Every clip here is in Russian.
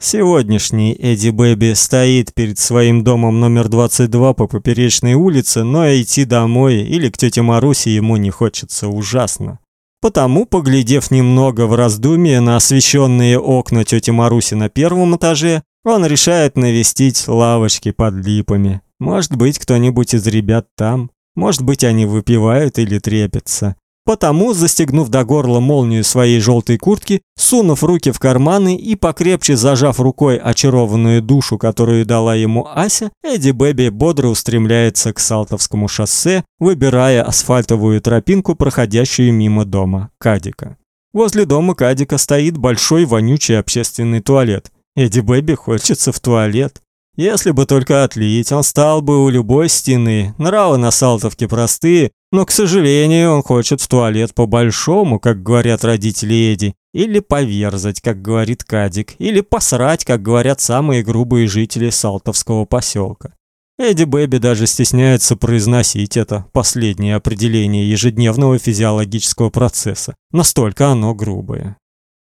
Сегодняшний Эдди Бэби стоит перед своим домом номер 22 по поперечной улице, но идти домой или к тете Марусе ему не хочется ужасно. Потому, поглядев немного в раздумье на освещенные окна тети Маруси на первом этаже, он решает навестить лавочки под липами. Может быть, кто-нибудь из ребят там. Может быть, они выпивают или трепятся. Потому, застегнув до горла молнию своей желтой куртки, сунув руки в карманы и покрепче зажав рукой очарованную душу, которую дала ему Ася, Эдди Бэби бодро устремляется к Салтовскому шоссе, выбирая асфальтовую тропинку, проходящую мимо дома Кадика. Возле дома Кадика стоит большой вонючий общественный туалет. Эдди Бэби хочется в туалет. Если бы только отлить, он стал бы у любой стены. Нравы на Салтовке простые, но, к сожалению, он хочет в туалет по-большому, как говорят родители Эди, или поверзать, как говорит Кадик, или посрать, как говорят самые грубые жители Салтовского поселка. Эдди Бэби даже стесняется произносить это последнее определение ежедневного физиологического процесса. Настолько оно грубое.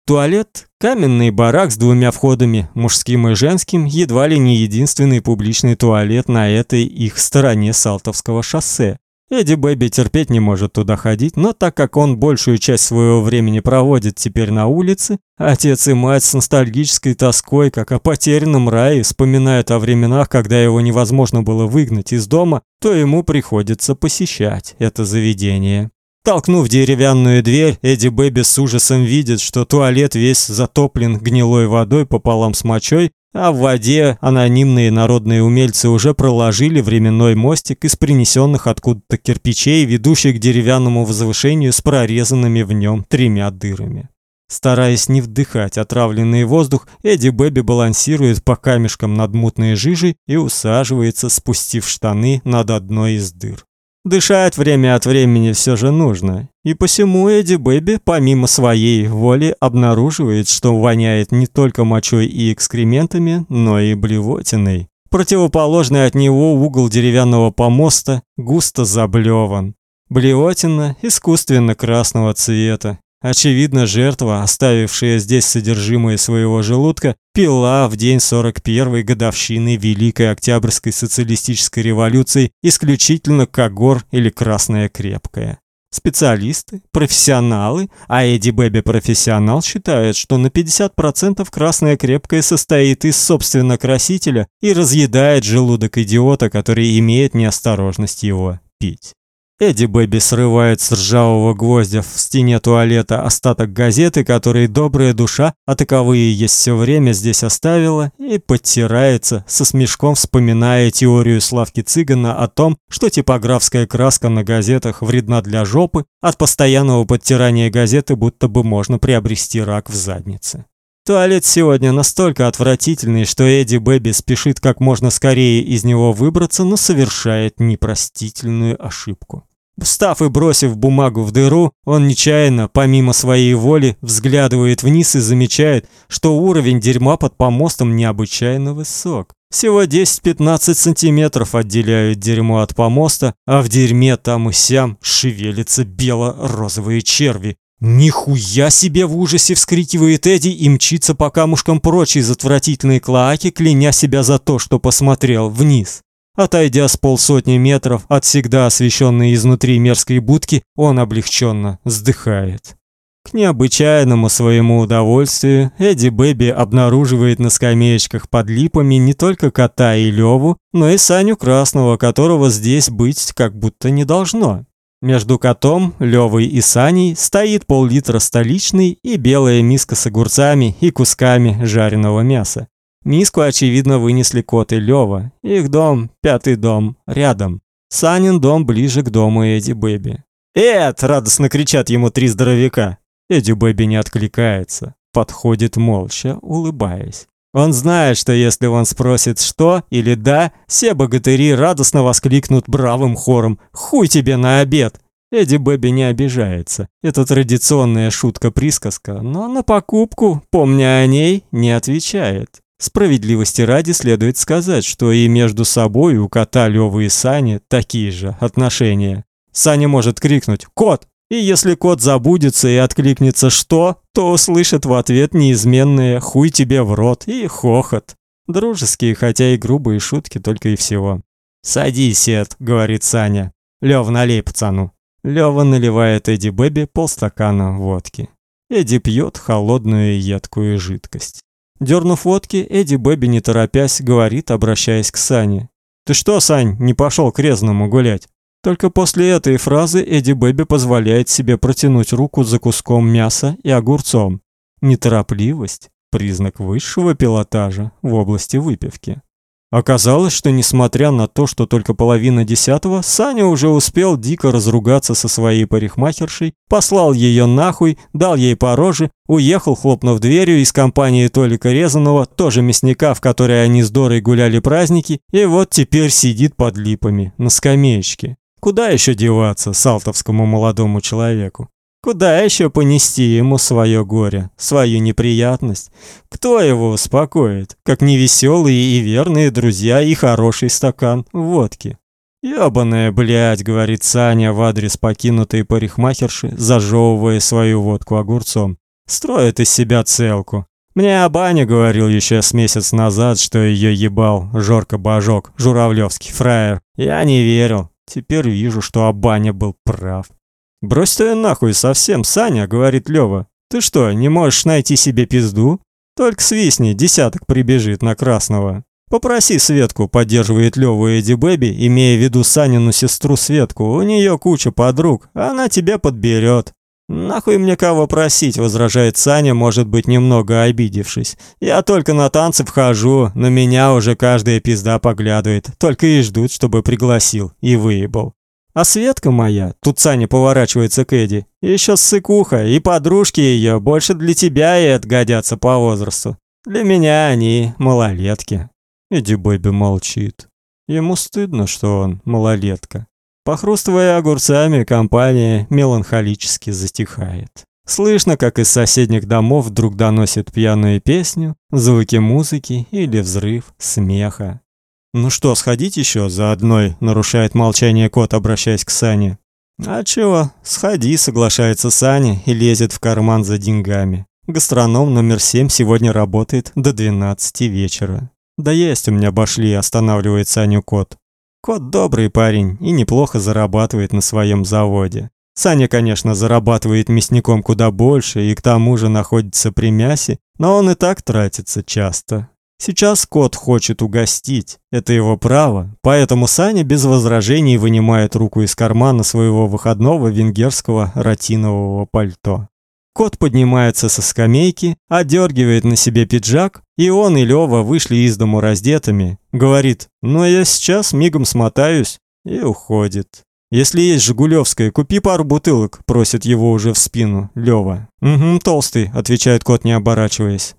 Туалет каменный барак с двумя входами, мужским и женским, едва ли не единственный публичный туалет на этой их стороне Салтовского шоссе. Эдди Бэби терпеть не может туда ходить, но так как он большую часть своего времени проводит теперь на улице, отец и мать с ностальгической тоской, как о потерянном рае, вспоминают о временах, когда его невозможно было выгнать из дома, то ему приходится посещать это заведение. Толкнув деревянную дверь, Эдди Бэби с ужасом видит, что туалет весь затоплен гнилой водой пополам с мочой, а в воде анонимные народные умельцы уже проложили временной мостик из принесенных откуда-то кирпичей, ведущих к деревянному возвышению с прорезанными в нем тремя дырами. Стараясь не вдыхать отравленный воздух, Эдди Бэби балансирует по камешкам над мутной жижей и усаживается, спустив штаны над одной из дыр. Дышать время от времени все же нужно. И посему Эдди Бэби, помимо своей воли, обнаруживает, что воняет не только мочой и экскрементами, но и блевотиной. Противоположный от него угол деревянного помоста густо заблеван. Блевотина искусственно красного цвета. Очевидно, жертва, оставившая здесь содержимое своего желудка, пила в день 41-й годовщины Великой Октябрьской социалистической революции исключительно Кагор или Красная Крепкая. Специалисты, профессионалы, а Эдди Бэби профессионал считают, что на 50% Красная Крепкая состоит из собственно красителя и разъедает желудок идиота, который имеет неосторожность его пить. Эдди Бэби срывает с ржавого гвоздя в стене туалета остаток газеты, который добрая душа, а таковые есть все время здесь оставила, и подтирается, со смешком вспоминая теорию Славки Цыгана о том, что типографская краска на газетах вредна для жопы, от постоянного подтирания газеты будто бы можно приобрести рак в заднице. Туалет сегодня настолько отвратительный, что Эдди Бэби спешит как можно скорее из него выбраться, но совершает непростительную ошибку. Встав и бросив бумагу в дыру, он нечаянно, помимо своей воли, взглядывает вниз и замечает, что уровень дерьма под помостом необычайно высок. Всего 10-15 сантиметров отделяют дерьмо от помоста, а в дерьме там и сям шевелятся бело-розовые черви. «Нихуя себе!» – в ужасе вскрикивает Эдди и мчится по камушкам прочь из отвратительной клоаки, кляня себя за то, что посмотрел вниз. Отойдя с полсотни метров от всегда освещенной изнутри мерзкой будки, он облегченно вздыхает. К необычайному своему удовольствию Эдди Бэби обнаруживает на скамеечках под липами не только кота и Леву, но и Саню Красного, которого здесь быть как будто не должно. Между котом, Левой и Саней стоит пол-литра столичной и белая миска с огурцами и кусками жареного мяса. Миску, очевидно, вынесли кот и Лёва. Их дом, пятый дом, рядом. Санин дом ближе к дому Эдди Бэби. «Эд!» – радостно кричат ему три здоровяка. Эдди Бэби не откликается. Подходит молча, улыбаясь. Он знает, что если он спросит «что» или «да», все богатыри радостно воскликнут бравым хором «Хуй тебе на обед!» Эдди Бэби не обижается. Это традиционная шутка-присказка, но на покупку, помня о ней, не отвечает. Справедливости ради следует сказать, что и между собой у кота Лёвы и Сани такие же отношения. Саня может крикнуть «Кот!» И если кот забудется и откликнется «что?», то услышит в ответ неизменное «хуй тебе в рот» и хохот. Дружеские, хотя и грубые шутки только и всего. «Садись, Эд», — говорит Саня. «Лёв, налей пацану». Лёва наливает Эдди Бэби полстакана водки. Эдди пьет холодную и едкую жидкость. Дернув водки, Эдди Бэби, не торопясь, говорит, обращаясь к Сане. «Ты что, Сань, не пошел к резному гулять?» Только после этой фразы Эдди Бэби позволяет себе протянуть руку за куском мяса и огурцом. Неторопливость – признак высшего пилотажа в области выпивки. Оказалось, что несмотря на то, что только половина десятого, Саня уже успел дико разругаться со своей парикмахершей, послал ее нахуй, дал ей по роже, уехал, хлопнув дверью из компании Толика Резаного, тоже мясника, в которой они с Дорой гуляли праздники, и вот теперь сидит под липами на скамеечке. Куда еще деваться салтовскому молодому человеку? Куда еще понести ему свое горе, свою неприятность? Кто его успокоит, как невеселые и верные друзья и хороший стакан водки? «Ёбаная, блядь», — говорит Саня в адрес покинутой парикмахерши, зажевывая свою водку огурцом. «Строит из себя целку. Мне Абаня говорил еще с месяц назад, что ее ебал Жорка Божок, журавлевский фраер. Я не верил. Теперь вижу, что Абаня был прав. «Брось ты нахуй совсем, Саня», — говорит Лёва. «Ты что, не можешь найти себе пизду? Только свистни, десяток прибежит на красного». «Попроси Светку», — поддерживает Лёва Эдди Бэби, имея в виду Санину сестру Светку. «У неё куча подруг, она тебя подберёт». «Нахуй мне кого просить?» – возражает Саня, может быть, немного обидевшись. «Я только на танцы вхожу, на меня уже каждая пизда поглядывает, только и ждут, чтобы пригласил и выебал». А Светка моя, тут Саня поворачивается к Эдди, еще ссыкуха, и подружки ее больше для тебя и отгодятся по возрасту. Для меня они малолетки. Эдди Бэби молчит. Ему стыдно, что он малолетка. Похрустывая огурцами, компания меланхолически затихает. Слышно, как из соседних домов вдруг доносит пьяную песню, звуки музыки или взрыв смеха. «Ну что, сходить еще за одной?» – нарушает молчание кот, обращаясь к Сане. «А чего? Сходи», – соглашается Саня и лезет в карман за деньгами. Гастроном номер семь сегодня работает до 12 вечера. «Да есть у меня башли», – останавливает Саню кот. Кот добрый парень и неплохо зарабатывает на своем заводе. Саня, конечно, зарабатывает мясником куда больше и к тому же находится при мясе, но он и так тратится часто. Сейчас кот хочет угостить, это его право, поэтому Саня без возражений вынимает руку из кармана своего выходного венгерского ротинового пальто. Кот поднимается со скамейки, одергивает на себе пиджак, и он и Лёва вышли из дому раздетыми. Говорит, ну я сейчас мигом смотаюсь, и уходит. Если есть Жигулевская, купи пару бутылок, просит его уже в спину Лёва. Угу, толстый, отвечает кот, не оборачиваясь.